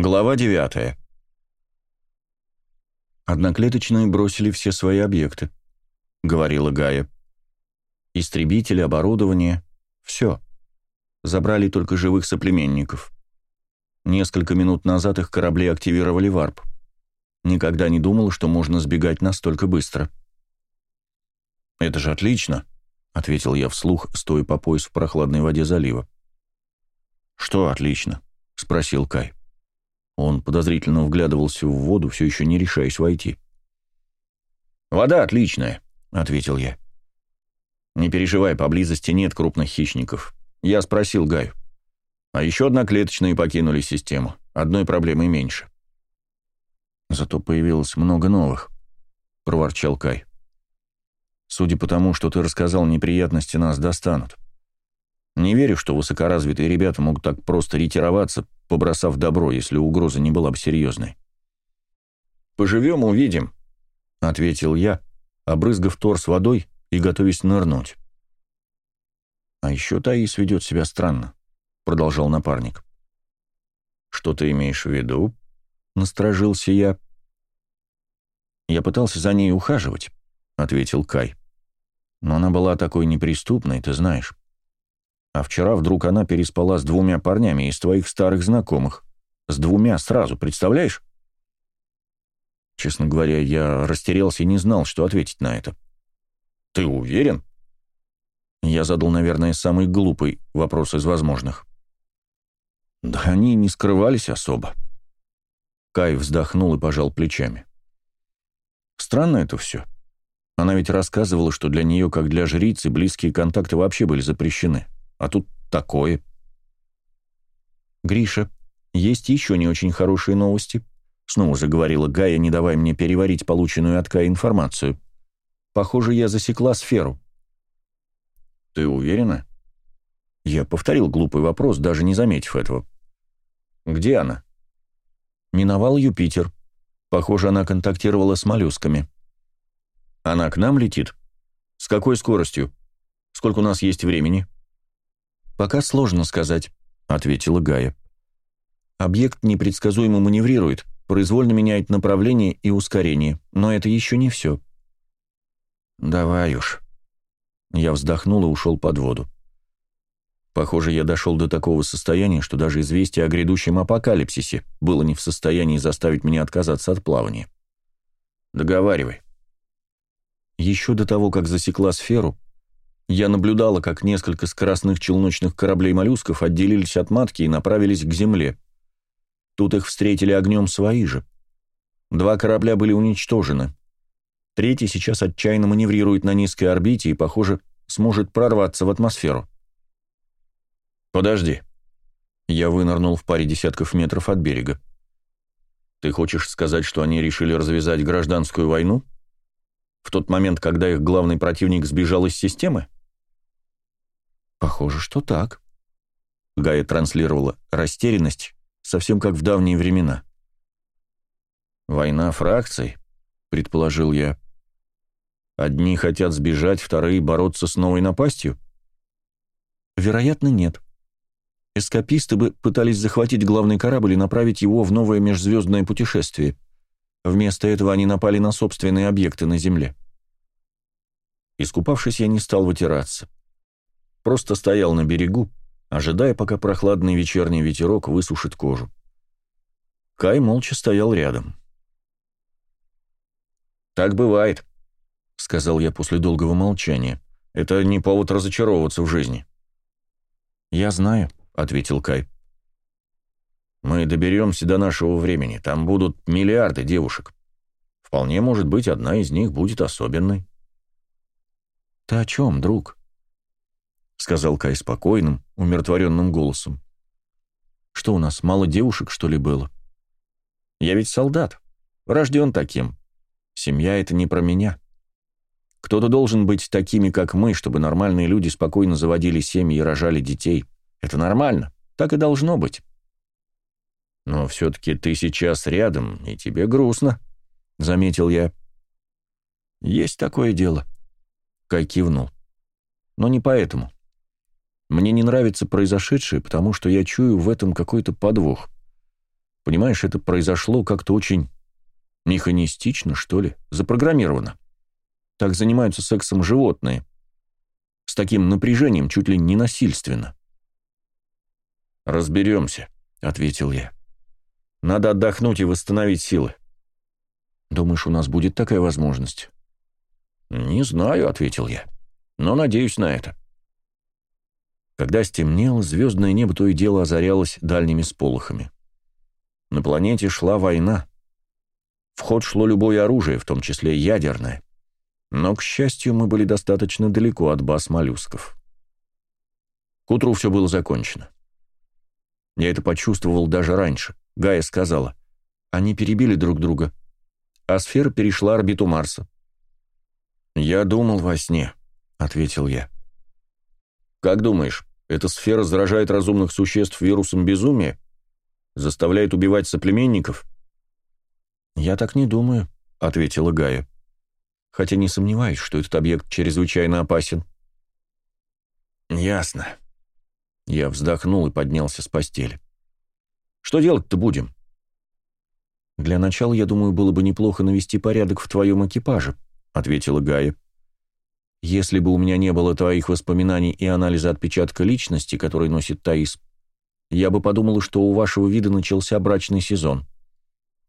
Глава 9. «Одноклеточные бросили все свои объекты», — говорила Гая. «Истребители, оборудование — все. Забрали только живых соплеменников. Несколько минут назад их корабли активировали варп. Никогда не думал, что можно сбегать настолько быстро». «Это же отлично», — ответил я вслух, стоя по пояс в прохладной воде залива. «Что отлично?» — спросил Кай. Он подозрительно вглядывался в воду, все еще не решаясь войти. «Вода отличная», — ответил я. «Не переживай, поблизости нет крупных хищников. Я спросил Гаю. А еще одноклеточные покинули систему. Одной проблемой меньше». «Зато появилось много новых», — проворчал Кай. «Судя по тому, что ты рассказал, неприятности нас достанут. Не верю, что высокоразвитые ребята могут так просто ретироваться, побросав добро, если угроза не была бы серьезной. «Поживем, увидим», — ответил я, обрызгав торс водой и готовясь нырнуть. «А еще Таис ведет себя странно», — продолжал напарник. «Что ты имеешь в виду?» — насторожился я. «Я пытался за ней ухаживать», — ответил Кай. «Но она была такой неприступной, ты знаешь. А вчера вдруг она переспала с двумя парнями из твоих старых знакомых. С двумя сразу, представляешь? Честно говоря, я растерялся и не знал, что ответить на это. Ты уверен? Я задал, наверное, самый глупый вопрос из возможных. Да они не скрывались особо. Кай вздохнул и пожал плечами. Странно это все. Она ведь рассказывала, что для нее, как для жрицы, близкие контакты вообще были запрещены. А тут такое. «Гриша, есть еще не очень хорошие новости», — снова заговорила Гая, не давая мне переварить полученную от Кая информацию. «Похоже, я засекла сферу». «Ты уверена?» Я повторил глупый вопрос, даже не заметив этого. «Где она?» «Миновал Юпитер. Похоже, она контактировала с моллюсками». «Она к нам летит? С какой скоростью? Сколько у нас есть времени?» «Пока сложно сказать», — ответила Гая. «Объект непредсказуемо маневрирует, произвольно меняет направление и ускорение, но это еще не все». «Давай уж». Я вздохнул и ушел под воду. Похоже, я дошел до такого состояния, что даже известие о грядущем апокалипсисе было не в состоянии заставить меня отказаться от плавания. «Договаривай». Еще до того, как засекла сферу, я наблюдала, как несколько скоростных челночных кораблей-моллюсков отделились от матки и направились к земле. Тут их встретили огнем свои же. Два корабля были уничтожены. Третий сейчас отчаянно маневрирует на низкой орбите и, похоже, сможет прорваться в атмосферу. «Подожди». Я вынырнул в паре десятков метров от берега. «Ты хочешь сказать, что они решили развязать гражданскую войну? В тот момент, когда их главный противник сбежал из системы?» «Похоже, что так». Гая транслировала растерянность, совсем как в давние времена. «Война фракций», — предположил я. «Одни хотят сбежать, вторые бороться с новой напастью?» «Вероятно, нет. Эскаписты бы пытались захватить главный корабль и направить его в новое межзвездное путешествие. Вместо этого они напали на собственные объекты на Земле». Искупавшись, я не стал вытираться. Просто стоял на берегу, ожидая, пока прохладный вечерний ветерок высушит кожу. Кай молча стоял рядом. «Так бывает», — сказал я после долгого молчания. «Это не повод разочаровываться в жизни». «Я знаю», — ответил Кай. «Мы доберемся до нашего времени. Там будут миллиарды девушек. Вполне может быть, одна из них будет особенной». «Ты о чем, друг?» — сказал Кай спокойным, умиротворенным голосом. «Что у нас, мало девушек, что ли, было? Я ведь солдат, рожден таким. Семья — это не про меня. Кто-то должен быть такими, как мы, чтобы нормальные люди спокойно заводили семьи и рожали детей. Это нормально, так и должно быть». «Но все-таки ты сейчас рядом, и тебе грустно», — заметил я. «Есть такое дело», — Кай кивнул. «Но не поэтому. Мне не нравится произошедшее, потому что я чую в этом какой-то подвох. Понимаешь, это произошло как-то очень механистично, что ли, запрограммировано. Так занимаются сексом животные. С таким напряжением чуть ли не насильственно. «Разберемся», — ответил я. «Надо отдохнуть и восстановить силы». «Думаешь, у нас будет такая возможность?» «Не знаю», — ответил я, — «но надеюсь на это». Когда стемнело, звездное небо то и дело озарялось дальними сполохами. На планете шла война. В ход шло любое оружие, в том числе ядерное. Но, к счастью, мы были достаточно далеко от баз моллюсков. К утру все было закончено. Я это почувствовал даже раньше. Гая сказала, они перебили друг друга, а сфера перешла орбиту Марса. «Я думал во сне», — ответил я. «Как думаешь, эта сфера заражает разумных существ вирусом безумия? Заставляет убивать соплеменников?» «Я так не думаю», — ответила Гая. «Хотя не сомневаюсь, что этот объект чрезвычайно опасен». «Ясно». Я вздохнул и поднялся с постели. «Что делать-то будем?» «Для начала, я думаю, было бы неплохо навести порядок в твоем экипаже», — ответила Гая. «Если бы у меня не было твоих воспоминаний и анализа отпечатка личности, который носит Таис, я бы подумала, что у вашего вида начался брачный сезон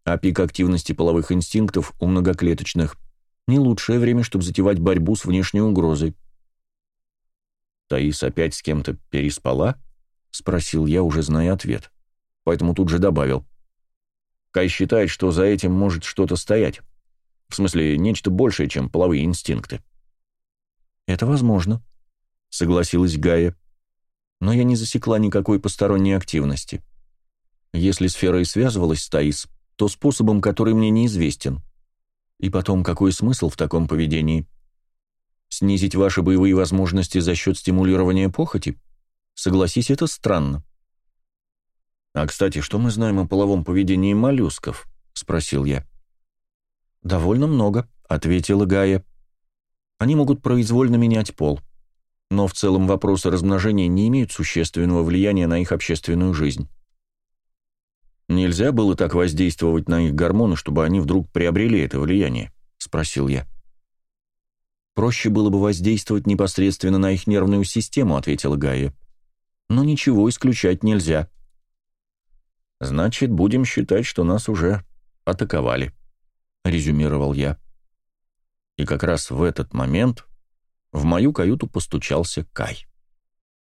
а пик активности половых инстинктов у многоклеточных – не лучшее время, чтобы затевать борьбу с внешней угрозой. «Таис опять с кем-то переспала?» – спросил я, уже зная ответ. Поэтому тут же добавил. Кай считает, что за этим может что-то стоять. В смысле, нечто большее, чем половые инстинкты. «Это возможно», — согласилась Гая. «Но я не засекла никакой посторонней активности. Если сфера и связывалась с Таис, то способом, который мне неизвестен. И потом, какой смысл в таком поведении? Снизить ваши боевые возможности за счет стимулирования похоти? Согласись, это странно. «А, кстати, что мы знаем о половом поведении моллюсков?» — спросил я. «Довольно много», — ответила Гая. «Они могут произвольно менять пол, но в целом вопросы размножения не имеют существенного влияния на их общественную жизнь. «Нельзя было так воздействовать на их гормоны, чтобы они вдруг приобрели это влияние?» — спросил я. «Проще было бы воздействовать непосредственно на их нервную систему», — ответила Гая. «Но ничего исключать нельзя». «Значит, будем считать, что нас уже атаковали», — резюмировал я. И как раз в этот момент в мою каюту постучался Кай.